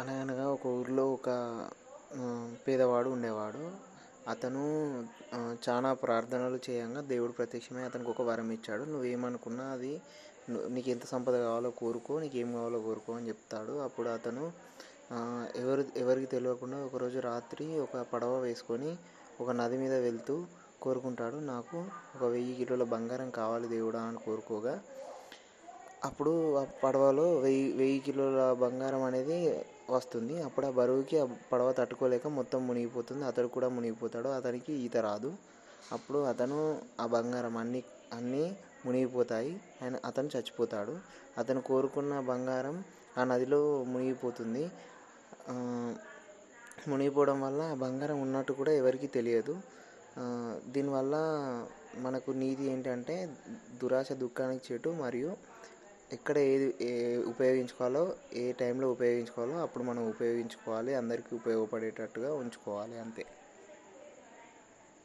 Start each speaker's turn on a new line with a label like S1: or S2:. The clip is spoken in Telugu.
S1: అనగనగా ఒక ఊరిలో ఒక పేదవాడు ఉండేవాడు. అతను చాలా ప్రార్థనలు చేయంగా దేవుడు ప్రత్యక్షమై అతనికి ఒక వరం ఇచ్చాడు. నువ్వేమనుకున్నా అది నీకు ఎంత సంపద కావాలో కోరుకో నీకు ఏం కావాలో కోరుకో అని చెప్తాడు. అప్పుడు అతను ఎవరు ఎవరికి తెలియకుండా ఒకరోజు రాత్రి ఒక పడవ వేసుకొని ఒక నది మీద వెళ్తూ కోరుకుంటాడు. నాకు ఒక వెయ్యి కిలోల బంగారం కావాలి దేవుడా అని కోరుకోగా అప్పుడు ఆ పడవలో వెయ్యి వెయ్యి కిలోల బంగారం అనేది వస్తుంది. అప్పుడు ఆ బరువుకి ఆ పడవ తట్టుకోలేక మొత్తం మునిగిపోతుంది. అతడు కూడా మునిగిపోతాడు. అతనికి ఈత రాదు. అప్పుడు అతను ఆ బంగారం అన్ని అన్నీ మునిగిపోతాయి. ఆయన అతను చచ్చిపోతాడు. అతను కోరుకున్న బంగారం ఆ నదిలో మునిగిపోతుంది. మునిగిపోవడం వల్ల ఆ బంగారం ఉన్నట్టు కూడా ఎవరికీ తెలియదు. దీనివల్ల మనకు నీతి ఏంటంటే దురాశ దుఃఖానికి చెట్టు మరియు ఎక్కడ ఏది ఏ ఉపయోగించుకోవాలో ఏ టైంలో ఉపయోగించుకోవాలో అప్పుడు మనం ఉపయోగించుకోవాలి. అందరికీ ఉపయోగపడేటట్టుగా ఉంచుకోవాలి అంతే.